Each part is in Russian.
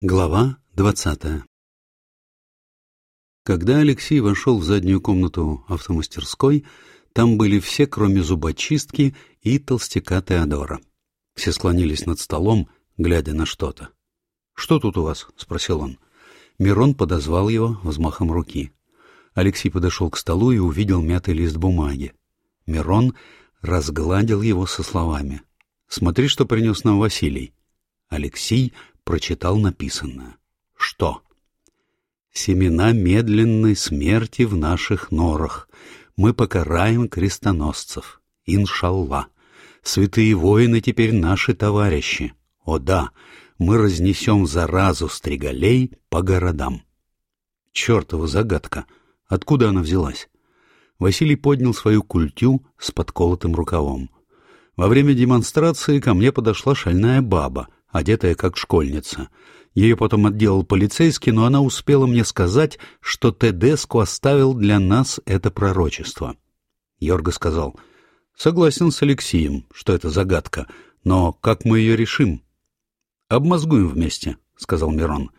Глава двадцатая Когда Алексей вошел в заднюю комнату автомастерской, там были все, кроме зубочистки и толстяка Теодора. Все склонились над столом, глядя на что-то. «Что тут у вас?» — спросил он. Мирон подозвал его взмахом руки. Алексей подошел к столу и увидел мятый лист бумаги. Мирон разгладил его со словами. «Смотри, что принес нам Василий». Алексей прочитал написанное. Что? «Семена медленной смерти в наших норах. Мы покараем крестоносцев. Иншалла. Святые воины теперь наши товарищи. О да, мы разнесем заразу стригалей по городам». Чертова загадка! Откуда она взялась? Василий поднял свою культю с подколотым рукавом. Во время демонстрации ко мне подошла шальная баба — одетая как школьница. Ее потом отделал полицейский, но она успела мне сказать, что Тедеску оставил для нас это пророчество. Йорга сказал, «Согласен с Алексеем, что это загадка, но как мы ее решим?» «Обмозгуем вместе», — сказал Мирон.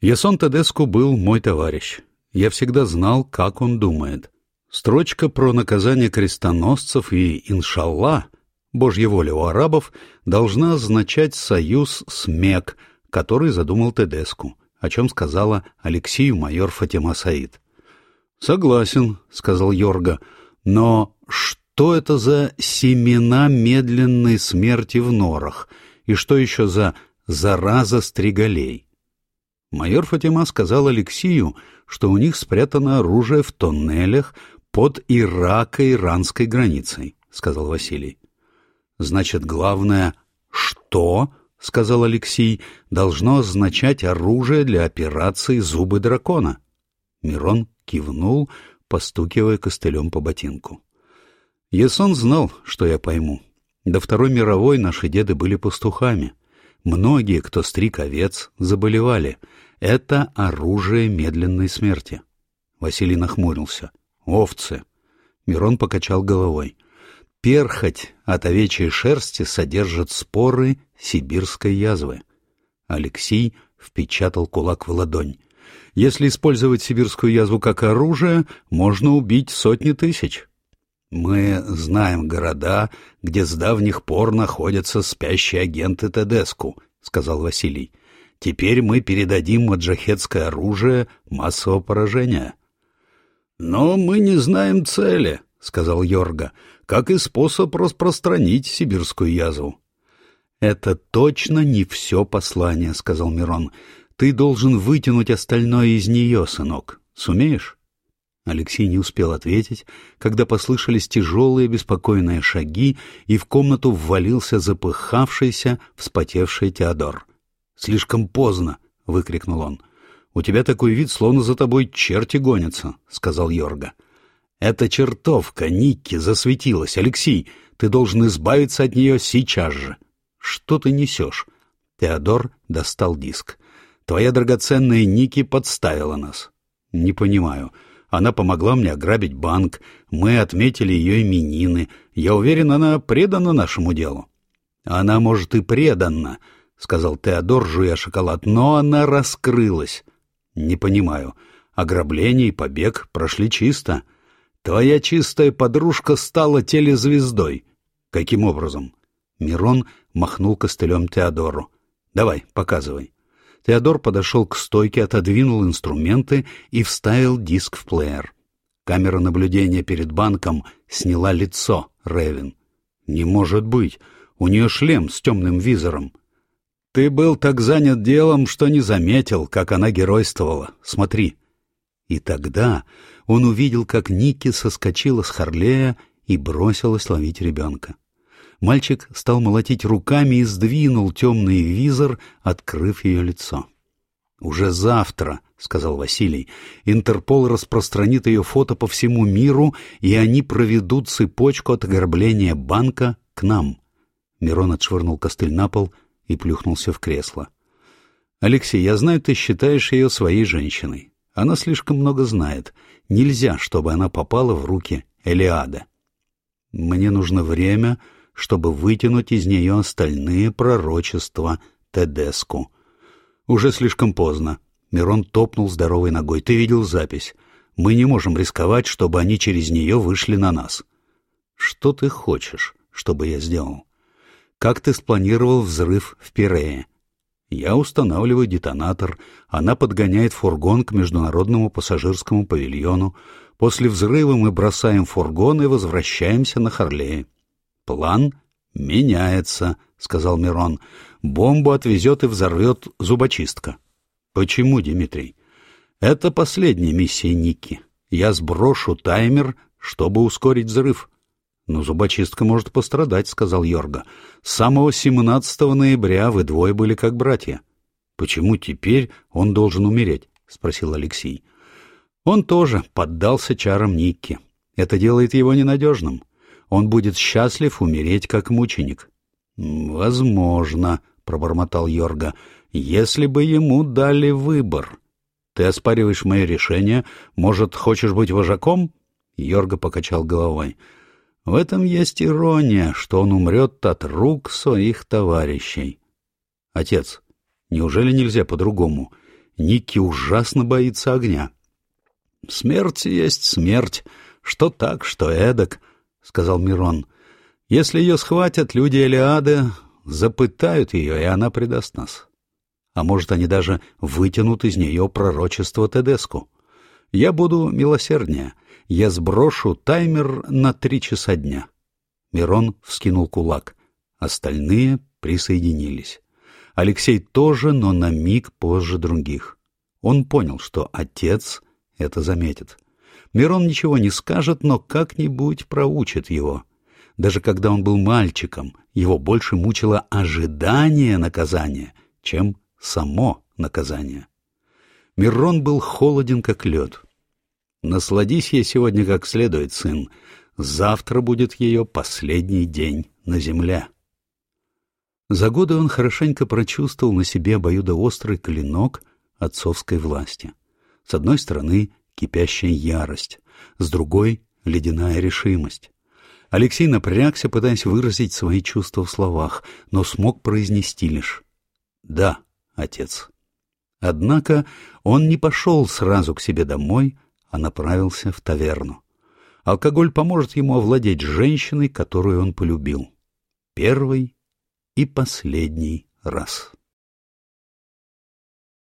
«Ясон Тедеску был мой товарищ. Я всегда знал, как он думает. Строчка про наказание крестоносцев и «иншалла» Божья воля у арабов должна означать союз с МЕК, который задумал Тедеску, о чем сказала Алексею майор Фатима Саид. «Согласен», — сказал Йорга, — «но что это за семена медленной смерти в норах? И что еще за зараза стригалей?» Майор Фатима сказал Алексею, что у них спрятано оружие в тоннелях под Ирако-иранской границей, — сказал Василий. Значит, главное «что?» — сказал Алексей, — должно означать оружие для операции «Зубы дракона». Мирон кивнул, постукивая костылем по ботинку. Есон знал, что я пойму. До Второй мировой наши деды были пастухами. Многие, кто стриг овец, заболевали. Это оружие медленной смерти. Василий нахмурился. Овцы. Мирон покачал головой. Перхоть от овечьей шерсти содержит споры сибирской язвы. Алексей впечатал кулак в ладонь. Если использовать сибирскую язву как оружие, можно убить сотни тысяч. Мы знаем города, где с давних пор находятся спящие агенты Тедеску, сказал Василий. Теперь мы передадим маджахетское оружие массового поражения. Но мы не знаем цели, сказал Йорга как и способ распространить сибирскую язву. «Это точно не все послание», — сказал Мирон. «Ты должен вытянуть остальное из нее, сынок. Сумеешь?» Алексей не успел ответить, когда послышались тяжелые беспокойные шаги, и в комнату ввалился запыхавшийся, вспотевший Теодор. «Слишком поздно!» — выкрикнул он. «У тебя такой вид, словно за тобой черти гонятся», — сказал Йорга. Эта чертовка Никки засветилась. Алексей, ты должен избавиться от нее сейчас же. Что ты несешь? Теодор достал диск. Твоя драгоценная Ники подставила нас. Не понимаю. Она помогла мне ограбить банк. Мы отметили ее именины. Я уверен, она предана нашему делу. Она, может, и предана, — сказал Теодор, жуя шоколад, — но она раскрылась. Не понимаю. Ограбление и побег прошли чисто. Твоя чистая подружка стала телезвездой. Каким образом? Мирон махнул костылем Теодору. Давай, показывай. Теодор подошел к стойке, отодвинул инструменты и вставил диск в плеер. Камера наблюдения перед банком сняла лицо Ревин. «Не может быть! У нее шлем с темным визором!» «Ты был так занят делом, что не заметил, как она геройствовала. Смотри!» И тогда он увидел, как Ники соскочила с Харлея и бросилась ловить ребенка. Мальчик стал молотить руками и сдвинул темный визор, открыв ее лицо. «Уже завтра», — сказал Василий, — «Интерпол распространит ее фото по всему миру, и они проведут цепочку от ограбления банка к нам». Мирон отшвырнул костыль на пол и плюхнулся в кресло. «Алексей, я знаю, ты считаешь ее своей женщиной. Она слишком много знает. Нельзя, чтобы она попала в руки Элиада. Мне нужно время, чтобы вытянуть из нее остальные пророчества Тедеску. Уже слишком поздно. Мирон топнул здоровой ногой. Ты видел запись. Мы не можем рисковать, чтобы они через нее вышли на нас. Что ты хочешь, чтобы я сделал? Как ты спланировал взрыв в Пирее? Я устанавливаю детонатор, она подгоняет фургон к международному пассажирскому павильону. После взрыва мы бросаем фургон и возвращаемся на Харлее. План меняется, — сказал Мирон. Бомбу отвезет и взорвет зубочистка. Почему, Дмитрий? Это последняя миссия Ники. Я сброшу таймер, чтобы ускорить взрыв. Но зубочистка может пострадать, сказал Йорга. С самого 17 ноября вы двое были как братья. Почему теперь он должен умереть? спросил Алексей. Он тоже поддался чарам Никки. Это делает его ненадежным. Он будет счастлив умереть как мученик. Возможно, пробормотал Йорга, если бы ему дали выбор. Ты оспариваешь мое решение? Может, хочешь быть вожаком? Йорга покачал головой. В этом есть ирония, что он умрет от рук своих товарищей. Отец, неужели нельзя по-другому? Ники ужасно боится огня. Смерть есть смерть, что так, что эдак, — сказал Мирон. Если ее схватят, люди Элиады запытают ее, и она предаст нас. А может, они даже вытянут из нее пророчество Тедеску. Я буду милосерднее. Я сброшу таймер на три часа дня. Мирон вскинул кулак. Остальные присоединились. Алексей тоже, но на миг позже других. Он понял, что отец это заметит. Мирон ничего не скажет, но как-нибудь проучит его. Даже когда он был мальчиком, его больше мучило ожидание наказания, чем само наказание. Мирон был холоден, как лед. «Насладись ей сегодня как следует, сын. Завтра будет ее последний день на земле». За годы он хорошенько прочувствовал на себе обоюдоострый клинок отцовской власти. С одной стороны, кипящая ярость, с другой — ледяная решимость. Алексей напрягся, пытаясь выразить свои чувства в словах, но смог произнести лишь «Да, отец». Однако он не пошел сразу к себе домой, а направился в таверну. Алкоголь поможет ему овладеть женщиной, которую он полюбил. Первый и последний раз.